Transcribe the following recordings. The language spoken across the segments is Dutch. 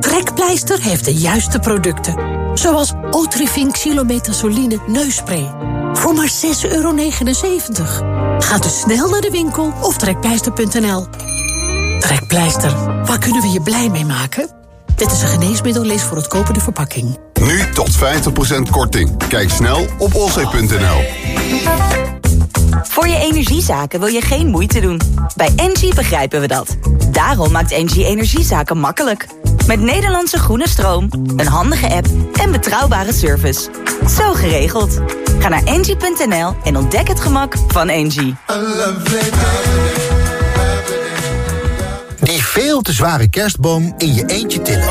Trekpleister heeft de juiste producten. Zoals Otrivin Xylometazoline neusspray. Voor maar 6,79 euro. Ga dus snel naar de winkel of trekpleister.nl. Trekpleister, waar kunnen we je blij mee maken? Dit is een geneesmiddel, lees voor het kopen de verpakking. Nu tot 50% korting. Kijk snel op olzee.nl. Voor je energiezaken wil je geen moeite doen. Bij Engie begrijpen we dat. Daarom maakt Engie energiezaken makkelijk. Met Nederlandse groene stroom, een handige app en betrouwbare service. Zo geregeld. Ga naar engie.nl en ontdek het gemak van Engie. Die veel te zware kerstboom in je eentje tillen.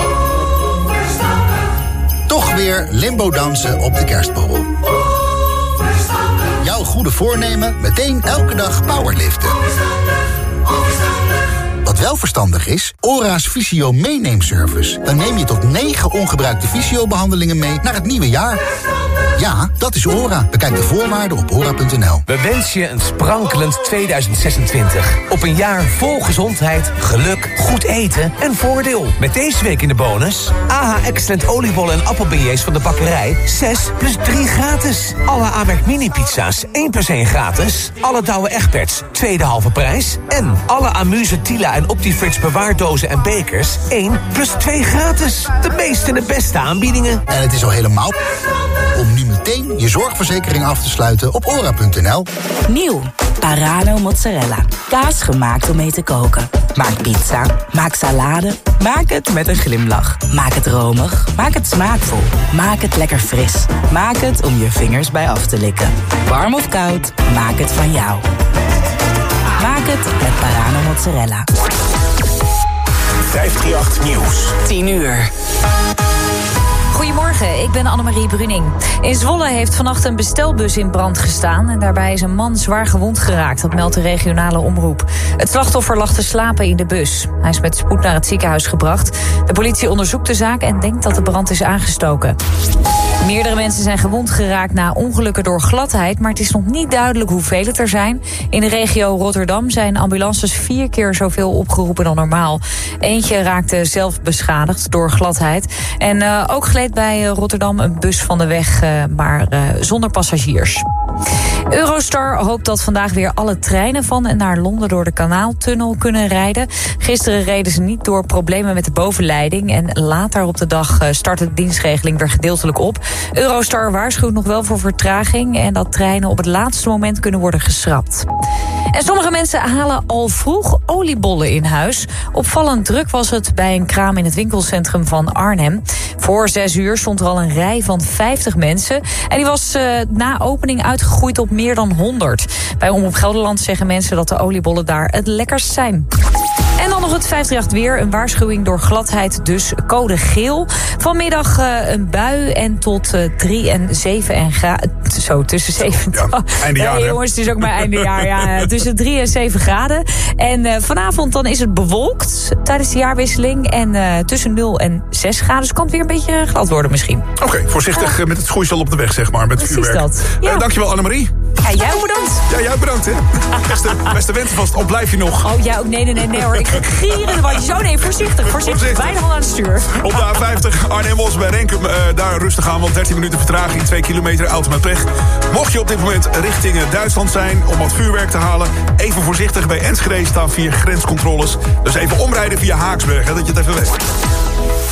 Toch weer limbo dansen op de kerstboom. Goede voornemen meteen elke dag powerliften. Wat wel verstandig is, ORA's Visio meeneemservice. Dan neem je tot 9 ongebruikte visio-behandelingen mee naar het nieuwe jaar. Ja, dat is ORA. Bekijk de voorwaarden op ora.nl. We wensen je een sprankelend 2026. Op een jaar vol gezondheid, geluk, goed eten en voordeel. Met deze week in de bonus... AH Excellent oliebollen en appelbeignets van de bakkerij... 6 plus 3 gratis. Alle Amerk mini-pizza's 1 plus 1 gratis. Alle Douwe Egberts, tweede halve prijs. En alle Amuse Tila en Optifrits bewaardozen en bekers... 1 plus 2 gratis. De meeste en de beste aanbiedingen. En het is al helemaal om nu meteen je zorgverzekering af te sluiten op ora.nl. Nieuw. Parano mozzarella. Kaas gemaakt om mee te koken. Maak pizza. Maak salade. Maak het met een glimlach. Maak het romig. Maak het smaakvol. Maak het lekker fris. Maak het om je vingers bij af te likken. Warm of koud. Maak het van jou. Maak het met Parano mozzarella. 538 Nieuws. 10 uur. Goedemorgen, ik ben Annemarie Bruning. In Zwolle heeft vannacht een bestelbus in brand gestaan... en daarbij is een man zwaar gewond geraakt, dat meldt de regionale omroep. Het slachtoffer lag te slapen in de bus. Hij is met spoed naar het ziekenhuis gebracht. De politie onderzoekt de zaak en denkt dat de brand is aangestoken. Meerdere mensen zijn gewond geraakt na ongelukken door gladheid... maar het is nog niet duidelijk hoeveel het er zijn. In de regio Rotterdam zijn ambulances vier keer zoveel opgeroepen dan normaal. Eentje raakte zelf beschadigd door gladheid. En uh, ook gleed bij Rotterdam een bus van de weg, uh, maar zonder passagiers. Eurostar hoopt dat vandaag weer alle treinen van en naar Londen door de kanaaltunnel kunnen rijden. Gisteren reden ze niet door problemen met de bovenleiding. En later op de dag startte de dienstregeling weer gedeeltelijk op. Eurostar waarschuwt nog wel voor vertraging en dat treinen op het laatste moment kunnen worden geschrapt. En sommige mensen halen al vroeg oliebollen in huis. Opvallend druk was het bij een kraam in het winkelcentrum van Arnhem. Voor zes uur stond er al een rij van 50 mensen. En die was uh, na opening uitgegroeid op meer dan 100. Bij Omroep Gelderland zeggen mensen dat de oliebollen daar het lekkerst zijn. En dan nog het 538 weer. Een waarschuwing door gladheid, dus code geel. Vanmiddag uh, een bui en tot uh, 3 en 7 en graden. Zo, tussen 7 ja, einde jaar, jongens, het is ook maar einde jaar. Ja, tussen 3 en 7 graden. En uh, vanavond dan is het bewolkt tijdens de jaarwisseling. En tussen 0 en 6 graden. Dus kan het weer een beetje glad worden misschien. Oké, okay, voorzichtig met het schoeisel op de weg, zeg maar. Met Precies vuurwerk. dat. Ja. dankjewel, Annemarie. Ja, jij bedankt. Ja, jij bedankt, hè. Beste, beste wensen vast. Op blijf je nog. Oh, ja, ook nee, nee, nee, nee hoor. Ik ga gieren wat je zo. Nee, voorzichtig, voorzichtig. voorzichtig. Bijna al aan het stuur. Op de A50 Arnhem-Os bij Renkum. Uh, daar rustig aan, want 13 minuten vertraging. 2 kilometer auto met pech. Mocht je op dit moment richting Duitsland zijn om wat vuurwerk te halen... even voorzichtig, bij Enschede staan vier grenscontroles. Dus even omrijden via Haaksberg, hè, dat je het even weet.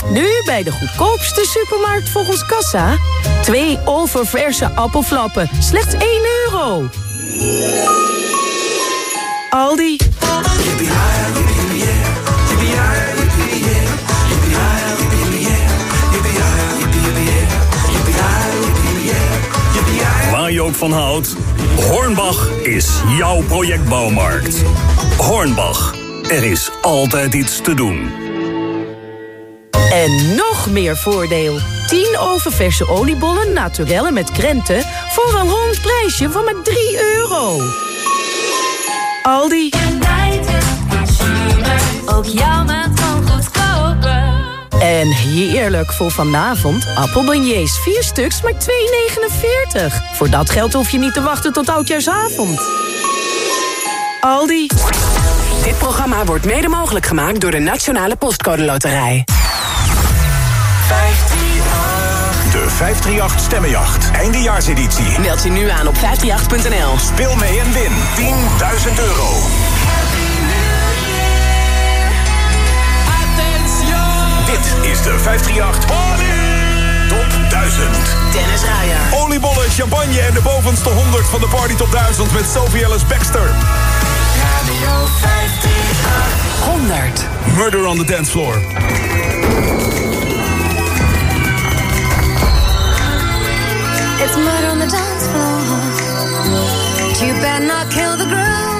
Nu bij de goedkoopste supermarkt volgens Kassa. Twee oververse appelflappen, slechts 1 euro. Aldi. Waar je ook van houdt, Hornbach is jouw projectbouwmarkt. Hornbach, er is altijd iets te doen. En nog meer voordeel. 10 oververse oliebollen naturellen met krenten... voor een rond prijsje van maar 3 euro. Aldi. Ook jouw maand van goedkoper. En heerlijk voor vanavond. Appelbeignets, 4 stuks, maar 2,49. Voor dat geld hoef je niet te wachten tot oudjaarsavond. Aldi. Dit programma wordt mede mogelijk gemaakt door de Nationale Postcode Loterij. de 538 Stemmenjacht. Eindejaarseditie. Meld je nu aan op 538.nl. Speel mee en win 10.000 euro. Dit is de 538 Party! Top 1000. Dennis Ryan. Oliebollen, champagne en de bovenste 100 van de Party Top 1000 met Sophie Ellis Baxter. Radio 538. 100. Murder on the dance floor. It's murder on the dance floor. You better not kill the groove.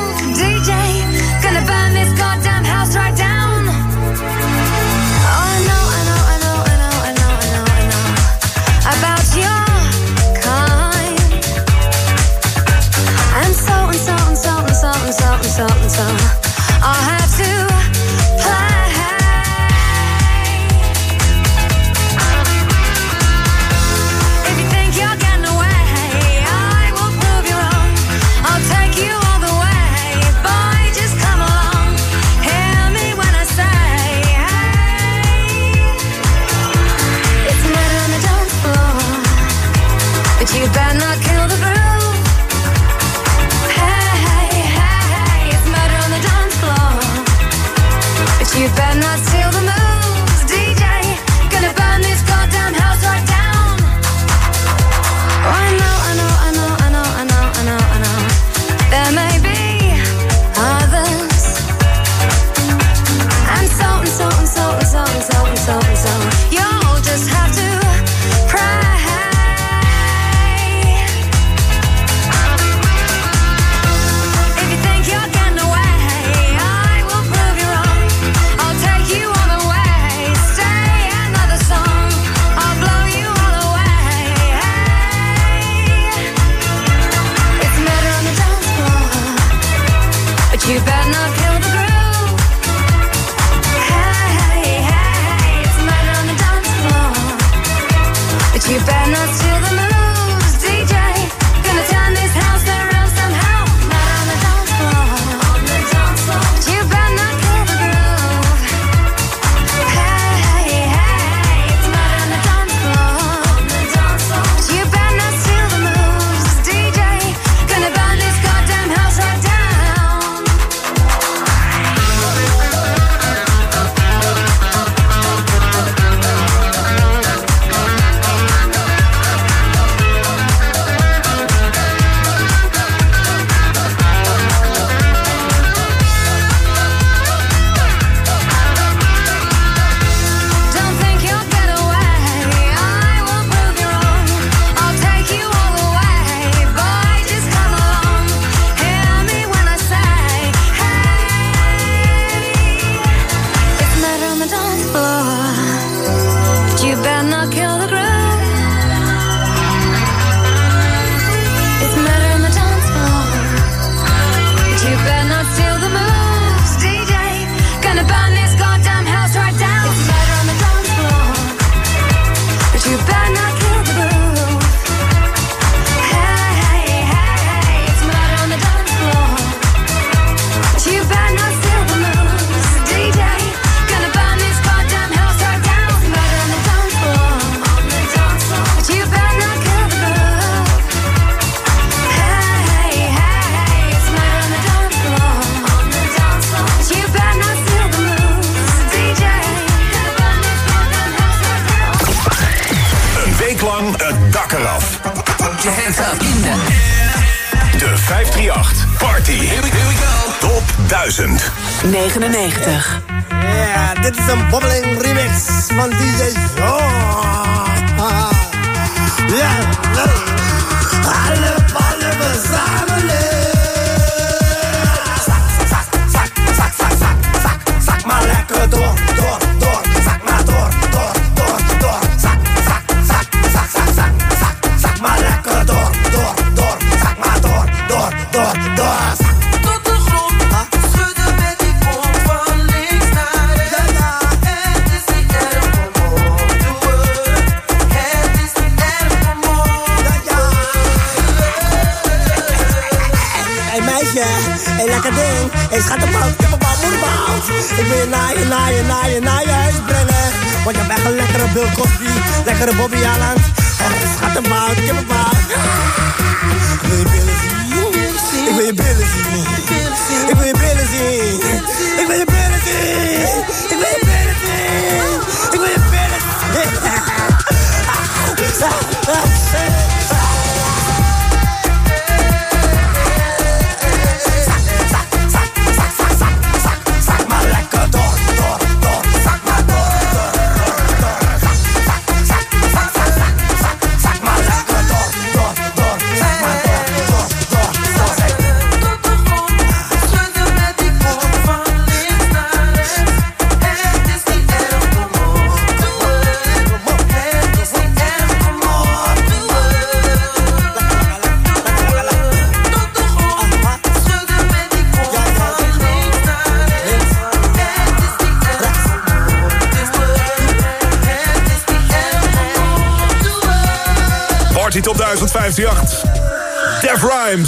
99.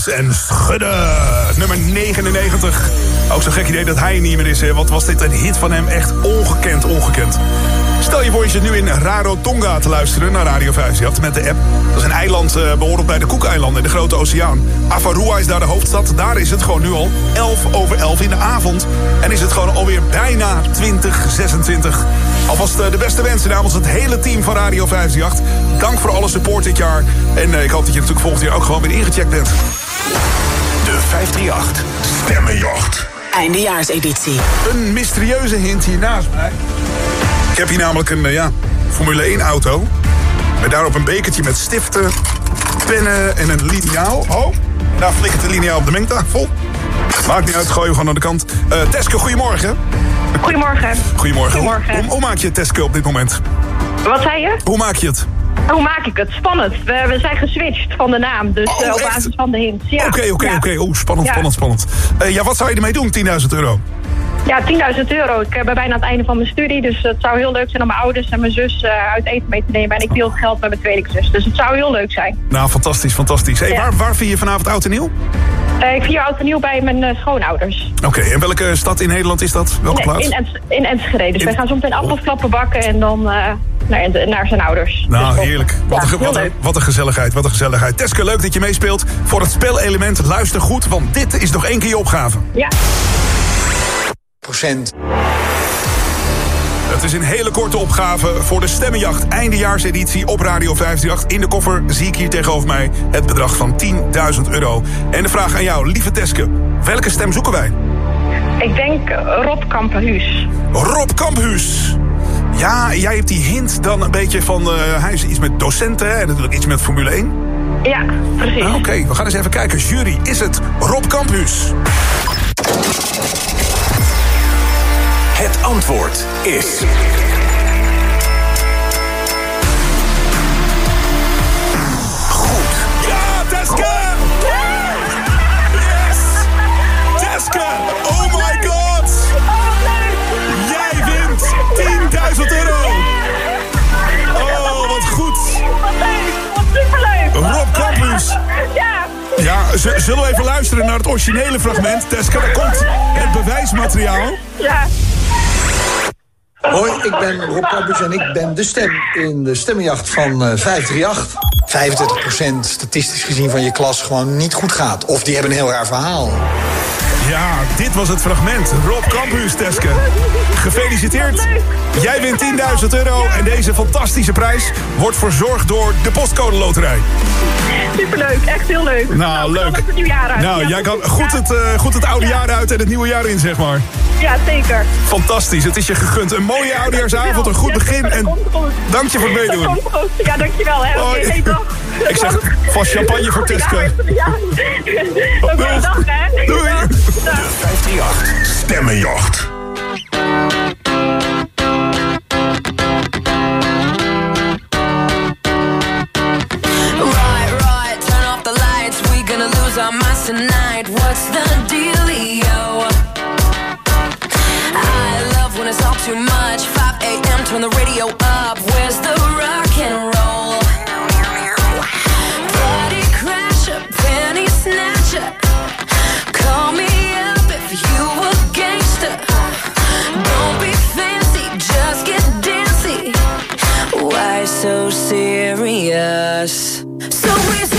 En Schudden. Nummer 99. Ook zo'n gek idee dat hij niet meer is. Hè? Wat was dit een hit van hem? Echt ongekend, ongekend. Stel je voor je zit nu in Rarotonga te luisteren naar Radio 58 met de app. Dat is een eiland behorend bij de Koekeilanden in de Grote Oceaan. Avarua is daar de hoofdstad. Daar is het gewoon nu al 11 over 11 in de avond. En is het gewoon alweer bijna 2026. Alvast eh, de beste wensen namens het hele team van Radio 58. Dank voor alle support dit jaar. En eh, ik hoop dat je natuurlijk volgend jaar ook gewoon weer ingecheckt bent. De 538 Stemmenjacht. Eindejaarseditie. Een mysterieuze hint hier naast mij. Ik heb hier namelijk een eh, ja, Formule 1 auto. Met daarop een bekertje met stiften, pennen en een liniaal. Oh, daar flikkert de liniaal op de mengtafel. Maakt niet uit, gooi hem gewoon aan de kant. Eh Teske, goedemorgen. Goedemorgen. Goedemorgen. Goedemorgen. Hoe, hoe maak je het, Teske, op dit moment? Wat zei je? Hoe maak je het? Hoe maak ik het? Spannend. We, we zijn geswitcht van de naam, dus Oh, eh, op basis van de hints. Oké, oké, oké. Spannend, spannend, spannend. Eh, ja, wat zou je ermee doen, 10.000 euro? Ja, 10.000 euro. Ik eh, ben bijna aan het einde van mijn studie, dus het zou heel leuk zijn om mijn ouders en mijn zus eh, uit eten mee te nemen. En ik deel het geld met mijn tweelingzus, dus het zou heel leuk zijn. Nou, fantastisch, fantastisch. Hey, Ja. waar, waar vind je vanavond oud en nieuw? Eh, ik vier oud en nieuw bij mijn eh, schoonouders. Oké, en welke stad in Nederland is dat? Welke plaats? in, Ens- in Enschede. Dus In- wij gaan zo meteen appelflappen bakken en dan naar, naar zijn ouders. Nou, Dus, heerlijk. Wat, ja, een, wat, een, wat een gezelligheid, wat een gezelligheid. Teske, leuk dat je meespeelt. Voor het spelelement, luister goed, want dit is nog één keer je opgave. Ja. Procent. Het is een hele korte opgave voor de stemmenjacht eindejaarseditie op Radio 538. In de koffer zie ik hier tegenover mij het bedrag van 10.000 euro. En de vraag aan jou, lieve Teske, welke stem zoeken wij? Ik denk Rob Kamperhuis. Rob Kamphuis. Ja, jij hebt die hint dan een beetje van... eh, hij is iets met docenten en natuurlijk iets met Formule 1. Ja, precies. Ah, Oké, we gaan eens even kijken. Jury, is het Rob Kamphuis? Het antwoord is... Ja, Teske! Yes! Teske! Oh my god! Jij wint 10.000 euro! Oh, wat goed! Wat leuk, wat superleuk. Rob Campus. Ja. Ja, zullen we even luisteren naar het originele fragment? Teske, daar komt het bewijsmateriaal. Ja. Hoi, ik ben Rob Campus en ik ben de stem in de stemmenjacht van eh 538. 25% statistisch gezien van je klas gewoon niet goed gaat. Of die hebben een heel raar verhaal. Ja, dit was het fragment. Rob Campus, Teske. Gefeliciteerd. Jij wint 10.000 euro en deze fantastische prijs wordt verzorgd door de Postcode Loterij. Superleuk, echt heel leuk. Nou, leuk. Het nieuwjaar uit. Nou, Ja. jij kan goed het, eh, goed het oude jaar uit en het nieuwe jaar in, zeg maar. Ja, zeker. Fantastisch, het is je gegund. Een mooie oudejaarsavond, een goed begin en dank je voor het meedoen. Ja, dankjewel. Hè. Oké, Hoi. hey, dag. Ik zeg vast champagne voor Teske. Ja. Oké, dag hè. Doei. Dag. 538 Stemmenjacht. Right, right, turn off the lights. We gonna lose our minds tonight. What's the dealio? too much. 5 a.m. Turn the radio up. Where's the rock and roll? Party crasher, penny snatcher. Call me up if you a gangster. Don't be fancy, just get dancy. Why so serious? So we.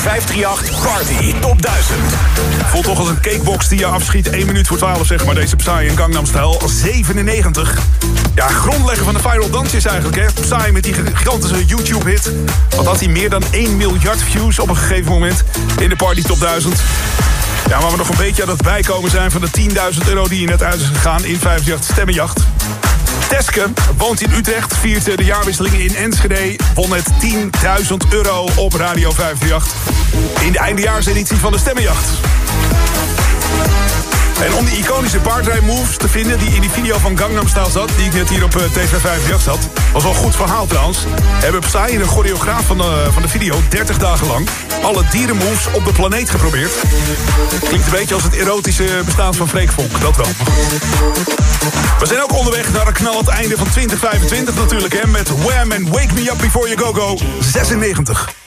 538 Party Top 1000. Voelt toch als een cakebox die je afschiet. 1 minuut voor 12 zeg maar. Deze Psy in Gangnam Style. 97. Ja, grondleggen van de viral dans is eigenlijk hè. Psy met die gigantische YouTube hit. want had hij meer dan 1 miljard views op een gegeven moment. In de Party Top 1000. Ja, waar we nog een beetje aan het bijkomen zijn van de 10.000 euro die je net uit is gegaan in 58 Stemmenjacht. Teske woont in Utrecht, viert de jaarwisseling in Enschede. Won net 10.000 euro op Radio 538 in de eindejaarseditie van de Stemmenjacht. En om die iconische partrij moves te vinden die in die video van Gangnam Style zat... die ik net hier op eh, TV5 had, was wel een goed verhaal trouwens... hebben Psy, de choreograaf van de, van de video, 30 dagen lang... alle dierenmoves op de planeet geprobeerd. Klinkt een beetje als het erotische bestaan van Freekvolk, dat wel. We zijn ook onderweg naar een knalend einde van 2025 natuurlijk... Hè, met Wham en Wake Me Up Before You Go Go 96.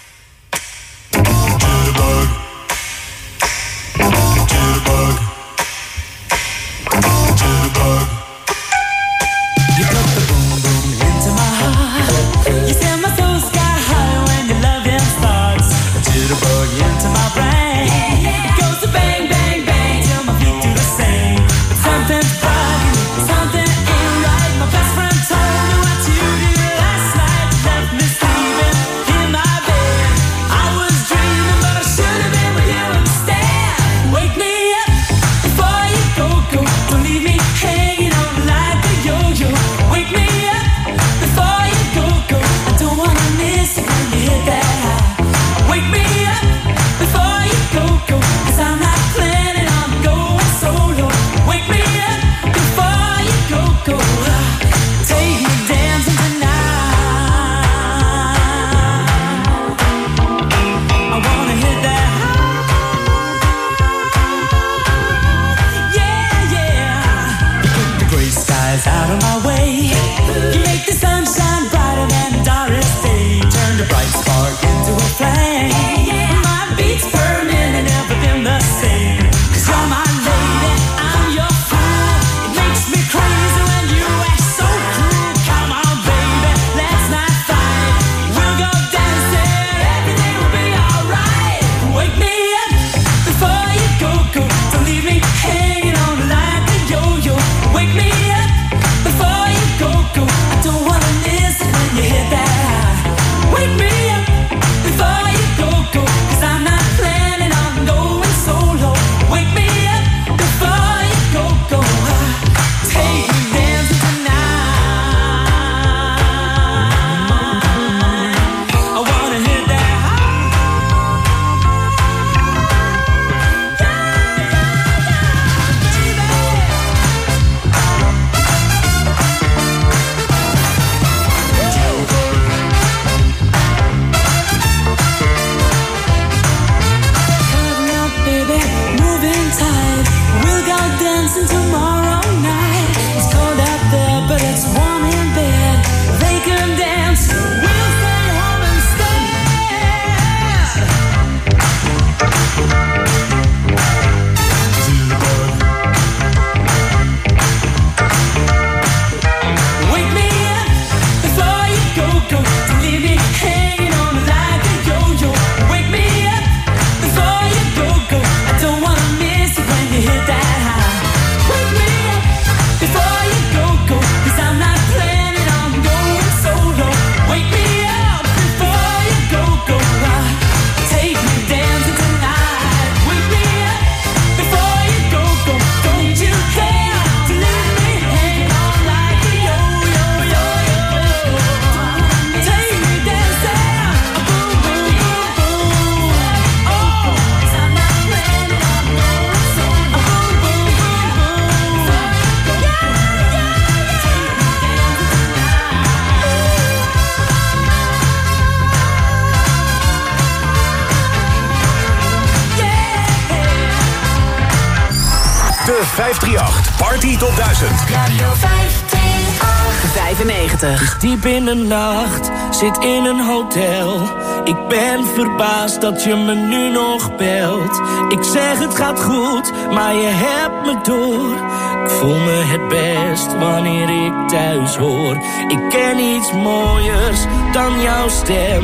538. Party tot 1000. Radio 538. 95. Diep in de nacht, zit in een hotel ik ben verbaasd dat je me nu nog belt. Ik zeg het gaat goed, maar je hebt me door. Ik voel me het best wanneer ik thuis hoor. Ik ken iets mooiers dan jouw stem.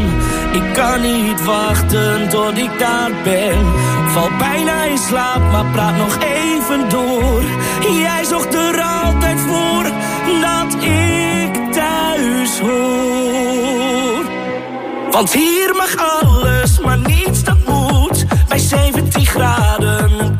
Ik kan niet wachten tot ik daar ben. Val bijna in slaap, maar praat nog even door. Jij zocht er altijd voor dat ik thuis hoor. Want hier mag alles, maar niets dat moet. Bij 17 graden,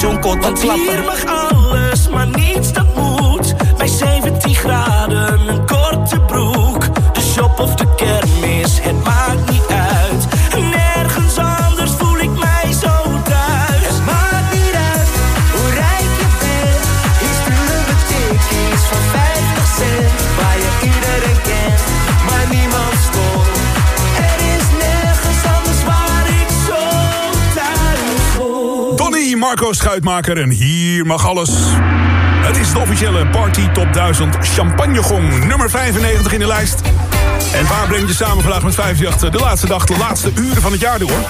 Jonko te Want klappen. hier mag Schuitmaker en hier mag alles. Het is de officiële Party Top 1000 Champagnegong, nummer 95 in de lijst. En waar breng je samen vandaag met 58 de laatste dag, de laatste uren van het jaar door?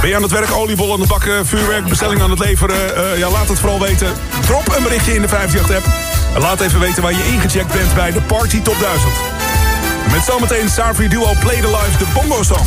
Ben je aan het werk, oliebol aan het bakken, vuurwerk, bestelling aan het leveren? Eh, ja, laat het vooral weten. Drop een berichtje in de 58-app. En laat even weten waar je ingecheckt bent bij de Party Top 1000. Met zometeen Savri Duo Play the Live, de Bongo Song.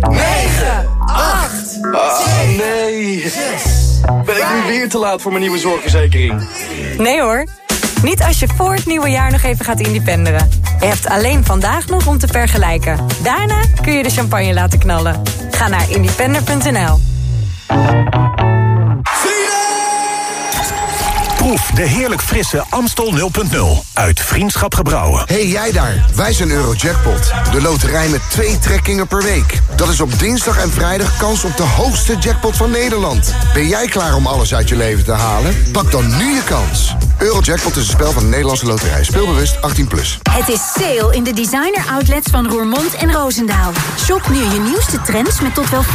9, 8, Ah, nee. Ben ik nu weer te laat voor mijn nieuwe zorgverzekering? Nee hoor. Niet als je voor het nieuwe jaar nog even gaat independeren. Je hebt alleen vandaag nog om te vergelijken. Daarna kun je de champagne laten knallen. Ga naar independer.nl. Proef de heerlijk frisse Amstel 0.0 uit Vriendschap Gebrouwen. hey, jij daar, wij zijn Eurojackpot. De loterij met twee trekkingen per week. Dat is op dinsdag en vrijdag kans op de hoogste jackpot van Nederland. Ben jij klaar om alles uit je leven te halen? Pak dan nu je kans. Eurojackpot is een spel van de Nederlandse loterij. Speelbewust 18+. Plus. Het is sale in de designer outlets van Roermond en Roosendaal. Shop nu je nieuwste trends met tot wel 50%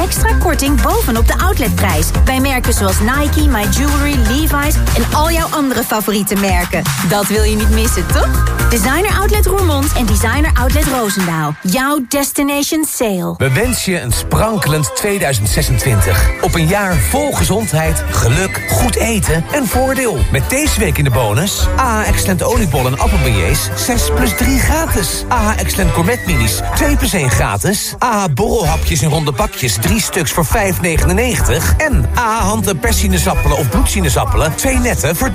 extra korting bovenop de outletprijs. Bij merken zoals Nike, My Jewelry, Levi's en al jouw andere favoriete merken. Dat wil je niet missen, toch? Designer Outlet Roermond en Designer Outlet Roosendaal. Jouw destination sale. We wensen je een sprankelend 2026. Op een jaar vol gezondheid, geluk, goed eten en voordeel. Met deze week in de bonus... AH Excellent oliebol en appelbeignets 6 plus 3 gratis. AH Excellent gourmet minis 2 plus 1 gratis. AH borrelhapjes in ronde bakjes 3 stuks voor 5,99. En AH hand- en perssinezappelen of bloedsinezappelen 2 netten voor 3,99.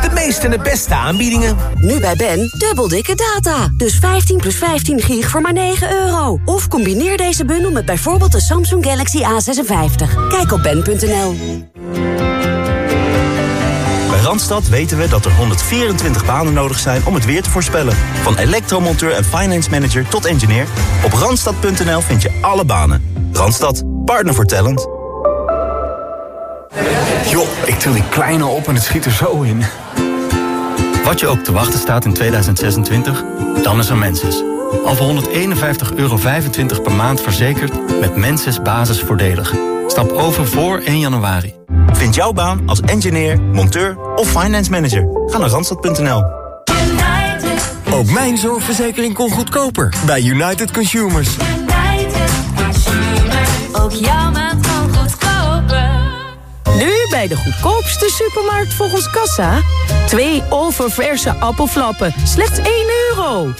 De meeste en de beste aanbiedingen. Nu bij Ben, dubbel dikke data. Dus 15 plus 15 gig voor maar 9 euro. Of combineer deze bundel met bijvoorbeeld de Samsung Galaxy A56. Kijk op ben.nl. Bij Randstad weten we dat er 124 banen nodig zijn om het weer te voorspellen. Van elektromonteur en finance manager tot engineer. Op randstad.nl vind je alle banen. Randstad, partner voor talent. Joh, ik til die kleine op en het schiet er zo in. Wat je ook te wachten staat in 2026, dan is er Mensis. Al voor 151,25 euro per maand verzekerd met Mensis basisvoordelig. Stap over voor 1 januari. Vind jouw baan als engineer, monteur of finance manager. Ga naar randstad.nl. Ook mijn zorgverzekering kon goedkoper bij United Consumers. Ook jouw maand bij de goedkoopste supermarkt volgens Kassa. Twee oververse appelflappen, slechts 1 euro.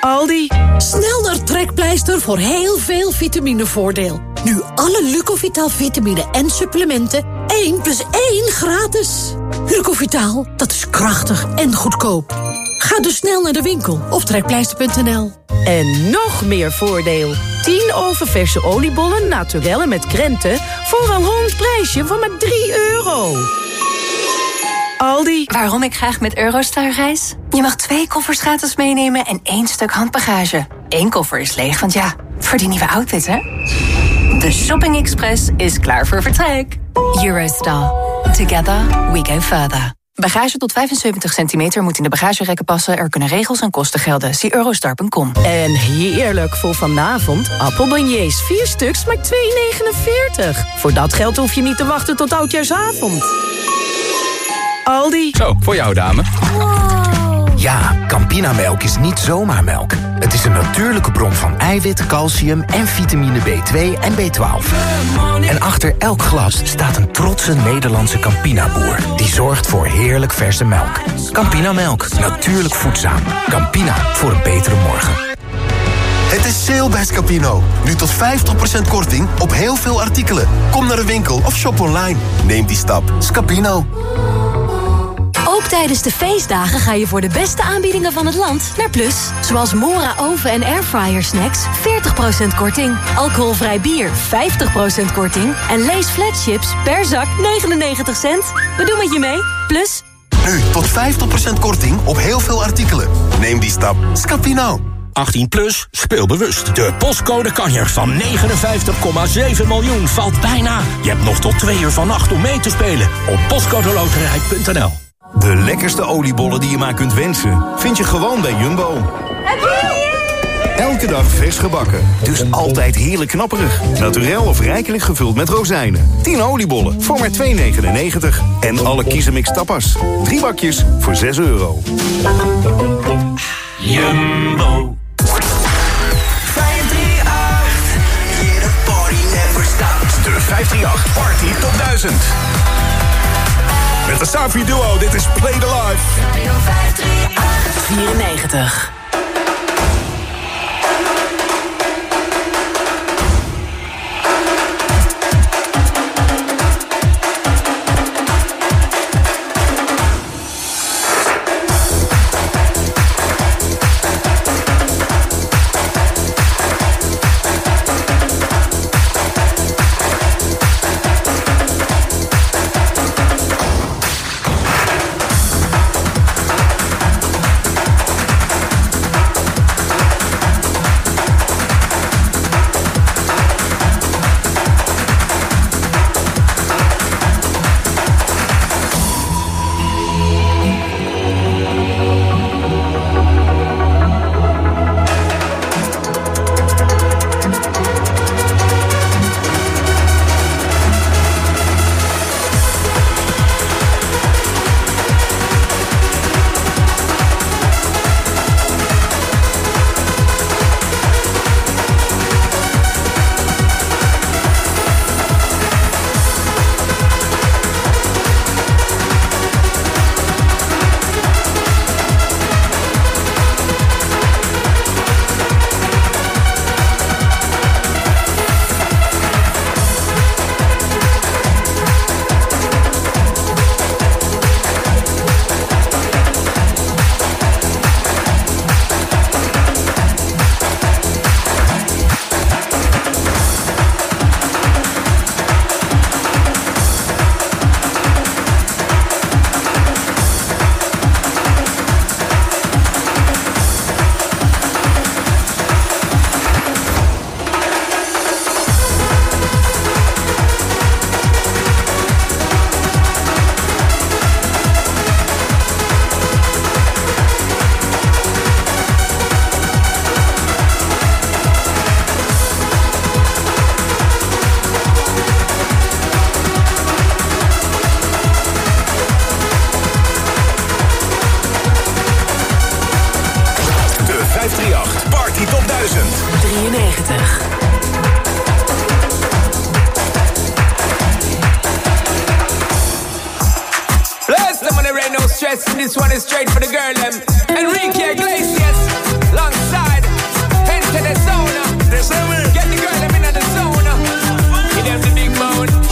Aldi. Snel naar Trekpleister voor heel veel vitaminevoordeel. Nu alle Lucovitaal vitamine en supplementen 1 plus 1 gratis. Lucovitaal, dat is krachtig en goedkoop. Ga dus snel naar de winkel of trekpleister.nl. En nog meer voordeel. 10 oververse oliebollen naturellen met krenten... voor een rond prijsje van maar 3 euro. Aldi. Waarom ik graag met Eurostar reis? Je mag twee koffers gratis meenemen en één stuk handbagage. Eén koffer is leeg, want ja, voor die nieuwe outfit, hè? De Shopping Express is klaar voor vertrek. Eurostar. Together we go further. Bagage tot 75 centimeter moet in de bagagerekken passen. Er kunnen regels en kosten gelden. Zie eurostar.com. En heerlijk voor vanavond. Appelbeignets, 4 stuks, maar 2,49. Voor dat geld hoef je niet te wachten tot oudjaarsavond. Aldi. Zo, voor jou dame. Ja, Campinamelk is niet zomaar melk. Het is een natuurlijke bron van eiwit, calcium en vitamine B2 en B12. En achter elk glas staat een trotse Nederlandse Campina-boer... die zorgt voor heerlijk verse melk. Campinamelk, natuurlijk voedzaam. Campina, voor een betere morgen. Het is sale bij Scapino. Nu tot 50% korting op heel veel artikelen. Kom naar de winkel of shop online. Neem die stap. Scapino. Ook tijdens de feestdagen ga je voor de beste aanbiedingen van het land naar Plus. Zoals Mora oven- en airfryer snacks 40% korting. Alcoholvrij bier 50% korting. En Lees flatchips per zak 99 cent. We doen met je mee. Plus. Nu tot 50% korting op heel veel artikelen. Neem die stap. Scapino. 18 plus, speel bewust. De postcode kanjer van 59,7 miljoen valt bijna. Je hebt nog tot twee uur vannacht om mee te spelen op postcodeloterij.nl. De lekkerste oliebollen die je maar kunt wensen... vind je gewoon bij Jumbo. Elke dag vers gebakken, dus altijd heerlijk knapperig. Naturel of rijkelijk gevuld met rozijnen. 10 oliebollen voor maar 2,99. En alle kiezenmix tapas. Drie bakjes voor 6 euro. Jumbo. 538. Yeah, the party never stops. De 538 Party Top 1000. Met de Safi Duo, dit is Play the Life. 94.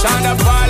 Shine a fire.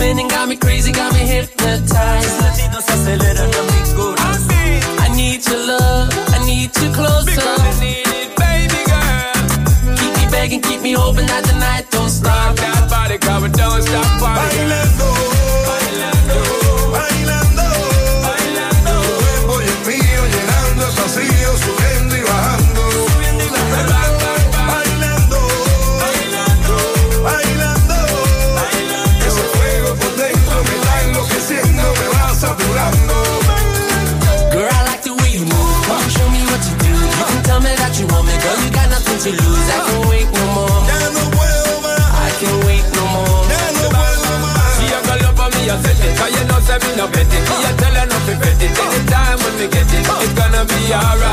spinning got me crazy, got me hypnotized. I need your love, I need you closer. Because I need it, baby girl. Keep me begging, keep me hoping that alright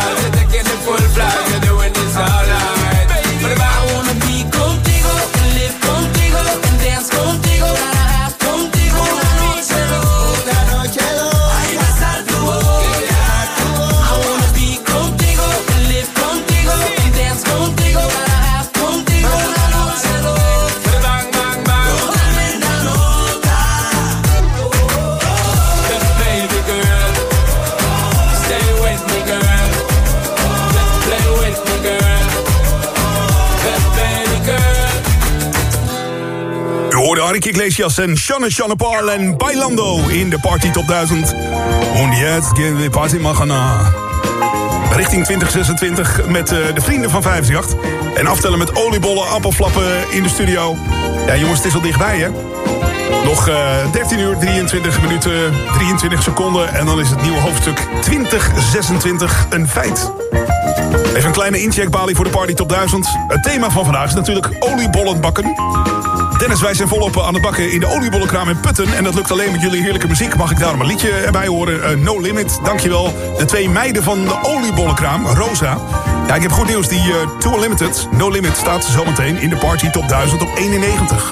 Iglesias en Shannon Shannon Paul en Bailando in de Party Top 1000. Und jetzt gehen wir Party machen. Eh, richting 2026 met eh, de vrienden van 58. En aftellen met oliebollen, appelflappen in de studio. Ja jongens, het is al dichtbij hè. Nog eh, 13 uur, 23 minuten, 23 seconden. En dan is het nieuwe hoofdstuk 2026 een feit. Even een kleine incheckbalie voor de Party Top 1000. Het thema van vandaag is natuurlijk oliebollen bakken. Dennis, wij zijn volop aan het bakken in de oliebollenkraam in Putten. En dat lukt alleen met jullie heerlijke muziek. Mag ik daarom een liedje erbij horen? Eh, no Limit, dankjewel. De twee meiden van de oliebollenkraam, Rosa. Ja, ik heb goed nieuws. Die uh, Too Limited, No Limit, staat zometeen in de Party Top 1000 op 91.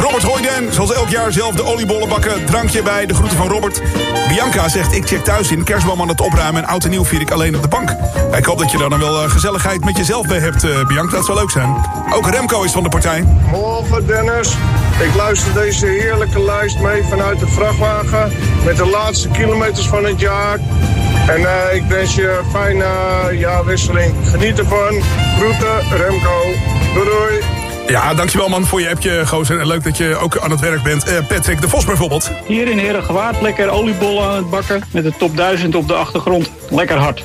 Robert Hoijden, zoals elk jaar zelf de oliebollen bakken. Drankje bij, de groeten van Robert. Bianca zegt, ik check thuis in, kerstboom aan het opruimen... en oud en nieuw vier ik alleen op de bank. Ik hoop dat je daar dan wel eh, gezelligheid met jezelf bij hebt, eh, Bianca. Dat zou leuk zijn. Ook Remco is van de partij. Morgen Dennis. Ik luister deze heerlijke lijst mee vanuit de vrachtwagen... met de laatste kilometers van het jaar. En eh, ik wens je een fijne jaarwisseling. Geniet ervan. Groeten, Remco. Doei doei. Ja, dankjewel man voor je appje, gozer. En leuk dat je ook aan het werk bent. Eh, Patrick de Vos bijvoorbeeld. Hier in Herengewaard lekker oliebollen aan het bakken... met de top 1000 op de achtergrond. Lekker hard.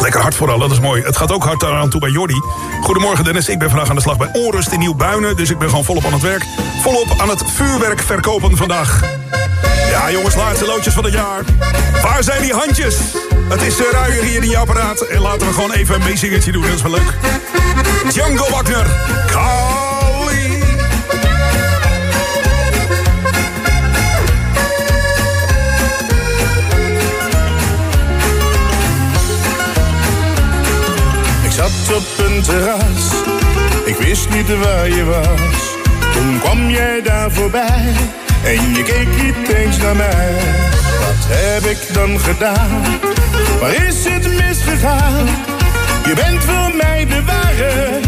Lekker hard vooral, dat is mooi. Het gaat ook hard aan toe bij Jordi. Goedemorgen Dennis, ik ben vandaag aan de slag bij Onrust in Nieuwbuinen. dus ik ben gewoon volop aan het werk. Volop aan het vuurwerk verkopen vandaag. Ja jongens, laatste loodjes van het jaar. Waar zijn die handjes? Het is eh, ruier hier in je apparaat. En laten we gewoon even een meezingertje doen, dat is wel leuk. Django Wagner, Kali. Ik zat op een terras, ik wist niet waar je was. Toen kwam jij daar voorbij en je keek niet eens naar mij. Wat heb ik dan gedaan? Waar is het misgegaan? Je bent voor mij de ware,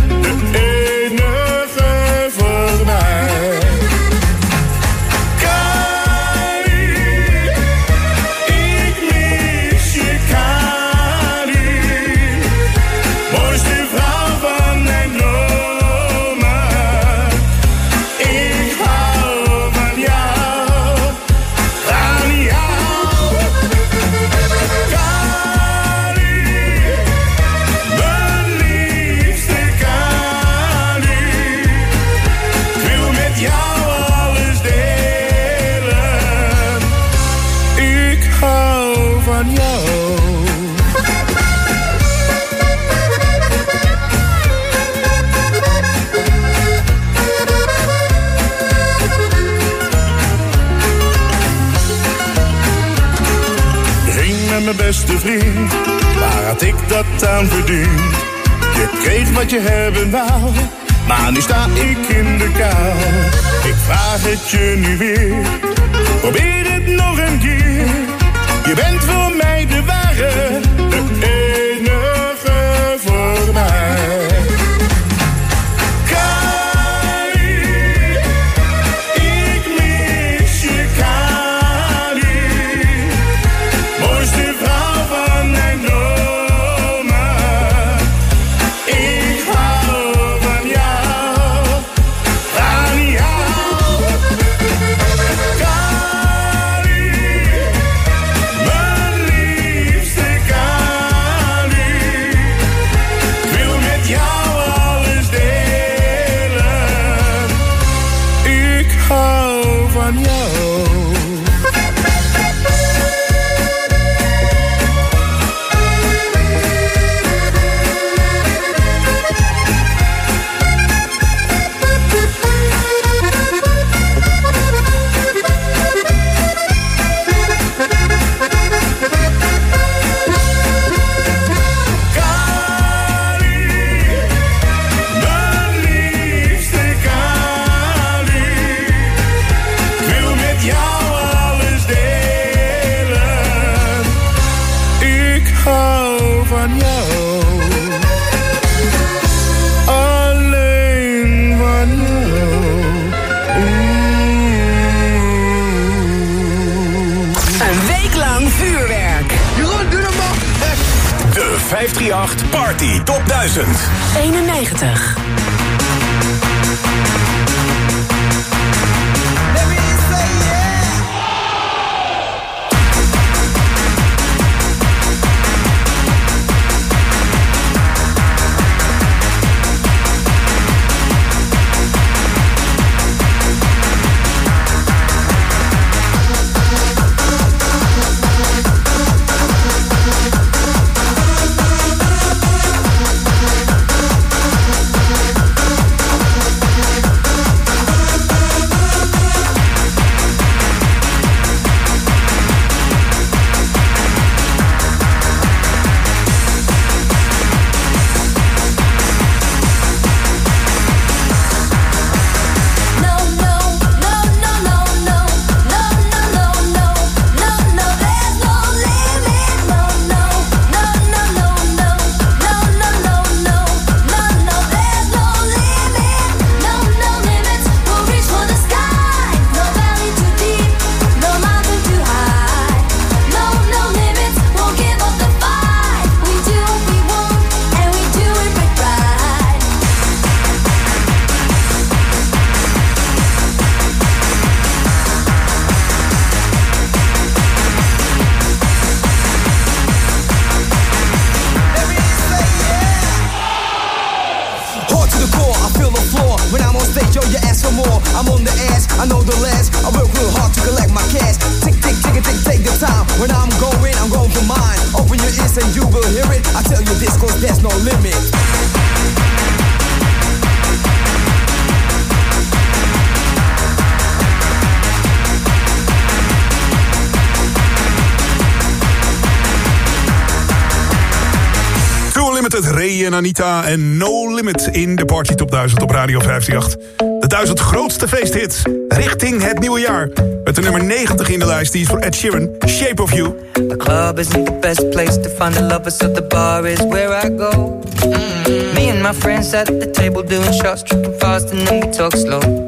Kelly en No Limit in de Party Top 1000 op Radio 538. De 1000 grootste feesthits richting het nieuwe jaar. Met de nummer 90 in de lijst, die is voor Ed Sheeran, Shape of You. The club isn't the best place to find the lovers, so the bar is where I go. Mm. Me and my friends at the table doing shots, tripping fast, and then we talk slow.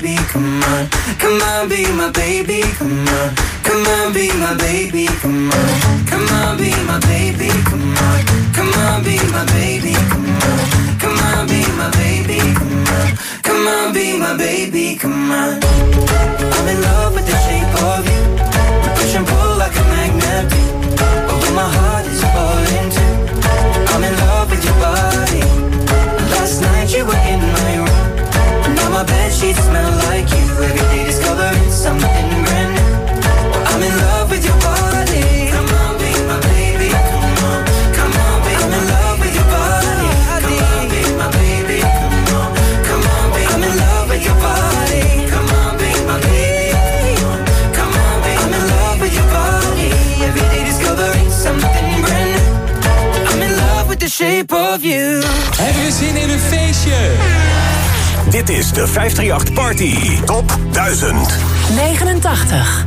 baby. Come on. Come on, be my baby. Come on. Come on, be my baby. Come on. Come on, be my baby. Come on. Come on, be my baby. Come on. Come on, be my baby. Come on. Come on, be my baby. Come on. I'm in love with the shape of you. We push and pull like a magnet do. Although my heart is falling too. I'm in love with your body. Last night you were in my room. My bed sheets smell like you. Every day discovering something brand new. I'm in love with your body. Come on, be my baby. Come on, come on, be I'm in love with your body. Come on, be my baby. Come on, come on, be I'm in love with your body. Come on, be my baby. Come on, be I'm in love with your body. Every day discovering something brand new. I'm in love with the shape of you. Hebben we zin in een feestje? Dit is de 538 Party Top 1000. 89.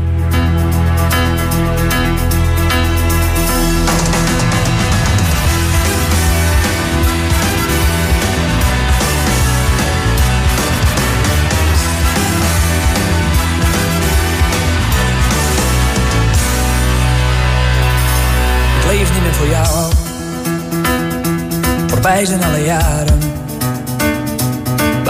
Ik leef niet meer voor jou. Voorbij zijn alle jaren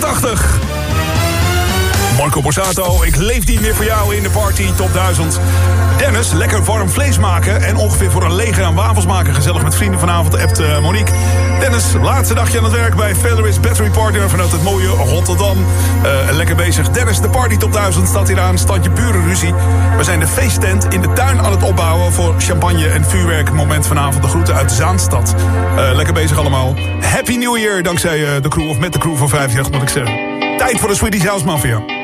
81. Marco Borsato, ik leef niet meer voor jou in de party top 1000. Dennis, lekker warm vlees maken en ongeveer voor een leger aan wafels maken. Gezellig met vrienden vanavond, appt eh, Monique. Dennis, laatste dagje aan het werk bij Federis Battery Partner vanuit het mooie Rotterdam. Eh, lekker bezig. Dennis, de party top 1000 staat hier aan. Standje pure ruzie. We zijn de feesttent in de tuin aan het opbouwen voor champagne en vuurwerk. Moment vanavond de groeten uit Zaanstad. Eh, lekker bezig allemaal. Happy New Year dankzij de crew, of met de crew van 50 moet ik zeggen. Tijd voor de Swedish House Mafia.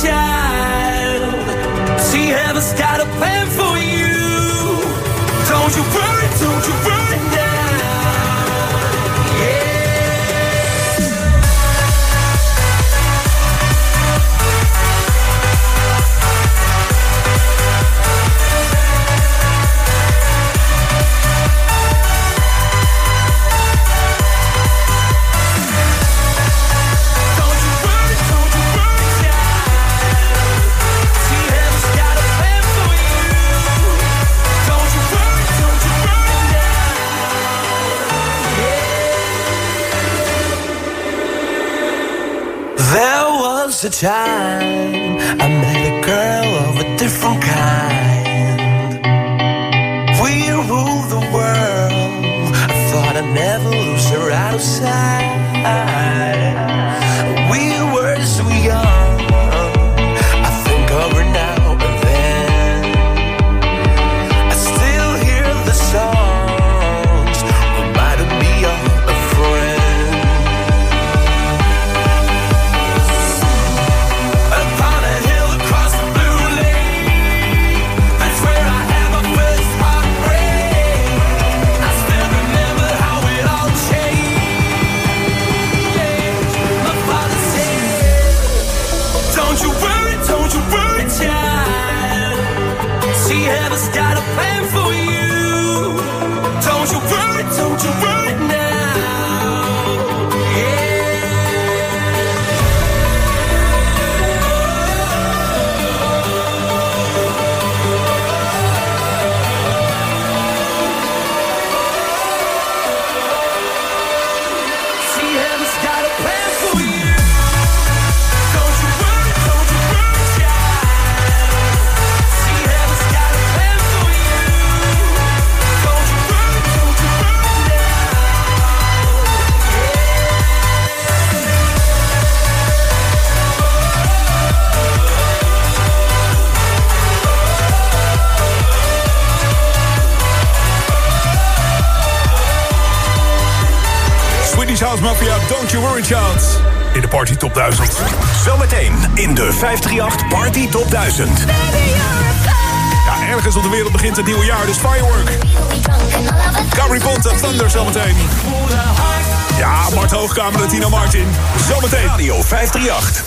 child. See, heaven's got a plan for a time I met a House Mafia, Don't You Worry Child. In de Party Top 1000. Zometeen in de 538 Party Top 1000. Ja, ergens op de wereld begint het nieuwe jaar, dus firework. Gabri Ponte, Thunder zometeen. Ja, Mart Hoogkamer en Tina Martin. Zometeen. Radio 538.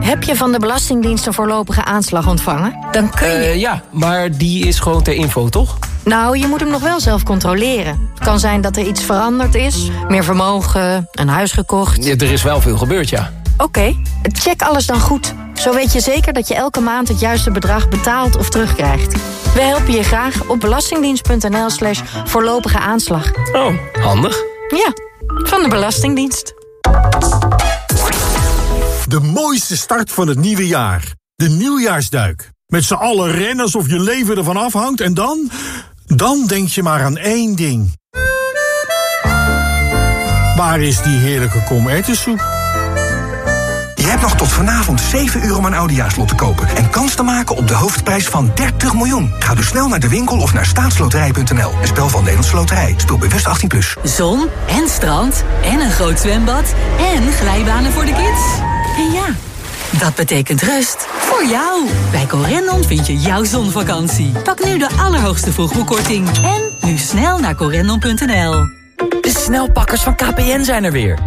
Heb je van de Belastingdienst een voorlopige aanslag ontvangen? Dan kun je... Eh, ja, maar die is gewoon ter info, toch? Nou, je moet hem nog wel zelf controleren. Het kan zijn dat er iets veranderd is. Meer vermogen, een huis gekocht. Ja, er is wel veel gebeurd, ja. Oké, check alles dan goed. Zo weet je zeker dat je elke maand het juiste bedrag betaalt of terugkrijgt. We helpen je graag op belastingdienst.nl slash voorlopige aanslag. Oh, handig. Ja, van de Belastingdienst. De mooiste start van het nieuwe jaar. De nieuwjaarsduik. Met z'n allen rennen alsof je leven ervan afhangt en dan... Dan denk je maar aan één ding. Waar is die heerlijke komertensoep? Je hebt nog tot vanavond 7 uur om een oudejaarslot te kopen... en kans te maken op de hoofdprijs van 30 miljoen. Ga dus snel naar de winkel of naar staatsloterij.nl. Een spel van Nederlandse Loterij. Speel bewust 18+. Plus. Zon en strand en een groot zwembad en glijbanen voor de kids. En ja, dat betekent rust voor jou. Bij Corendon vind je jouw zonvakantie. Pak nu de allerhoogste vroegboekkorting. En nu snel naar corendon.nl. De snelpakkers van KPN zijn er weer.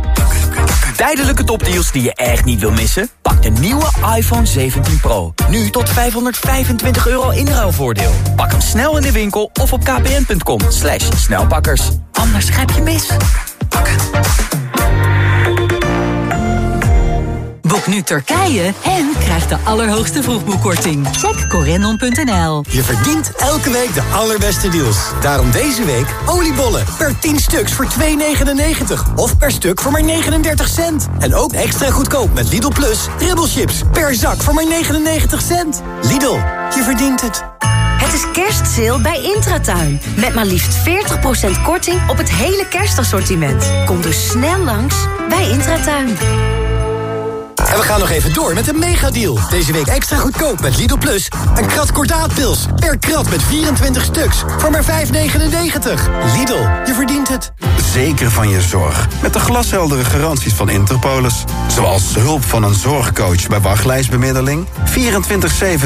Tijdelijke topdeals die je echt niet wil missen? Pak de nieuwe iPhone 17 Pro. Nu tot 525 euro inruilvoordeel. Pak hem snel in de winkel of op kpn.com. Slash snelpakkers. Anders grijp je mis. Boek nu Turkije en krijg de allerhoogste vroegboekkorting. Check corendon.nl. Je verdient elke week de allerbeste deals. Daarom deze week oliebollen per 10 stuks voor 2,99. Of per stuk voor maar 39 cent. En ook extra goedkoop met Lidl Plus chips per zak voor maar 99 cent. Lidl, je verdient het. Het is kerstsale bij Intratuin. Met maar liefst 40% korting op het hele kerstassortiment. Kom dus snel langs bij Intratuin. En we gaan nog even door met een megadeal. Deze week extra goedkoop met Lidl Plus. Een krat kordaatpils per krat met 24 stuks voor maar 5,99. Lidl, je verdient het. Zeker van je zorg. Met de glasheldere garanties van Interpolis. Zoals hulp van een zorgcoach bij wachtlijstbemiddeling...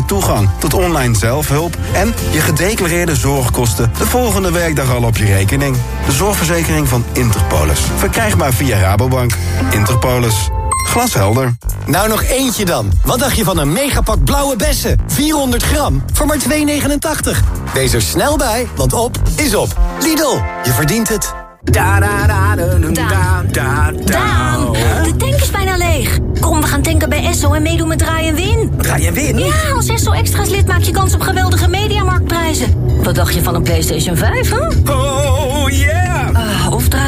24-7 toegang tot online zelfhulp... en je gedeclareerde zorgkosten de volgende werkdag al op je rekening. De zorgverzekering van Interpolis. Verkrijgbaar via Rabobank. Interpolis. Glashelder. Nou nog eentje dan. Wat dacht je van een megapak blauwe bessen? 400 gram voor maar 2,89. Wees er snel bij, want op is op. Lidl, je verdient het. Da, da, da, da, da, da, Daan, de tank is bijna leeg. Kom, we gaan tanken bij Esso en meedoen met Draai en Win. Draai en Win? Ja, als Esso Extra's lid maak je kans op geweldige mediamarktprijzen. Wat dacht je van een PlayStation 5, hè? Oh, yeah! Ah,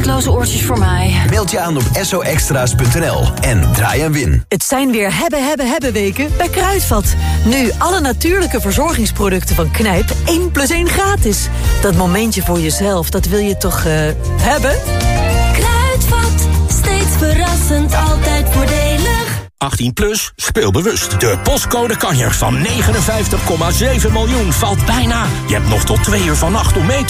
draadloze oortjes voor mij. Meld je aan op soextra's.nl en draai en win. Het zijn weer hebben, hebben, hebben weken bij Kruidvat. Nu alle natuurlijke verzorgingsproducten van Knijp 1 plus 1 gratis. Dat momentje voor jezelf, dat wil je toch eh, hebben? Kruidvat, steeds verrassend, altijd voordelig. 18 plus, speel bewust. De postcode kanjer van 59,7 miljoen valt bijna. Je hebt nog tot twee uur vannacht om mee te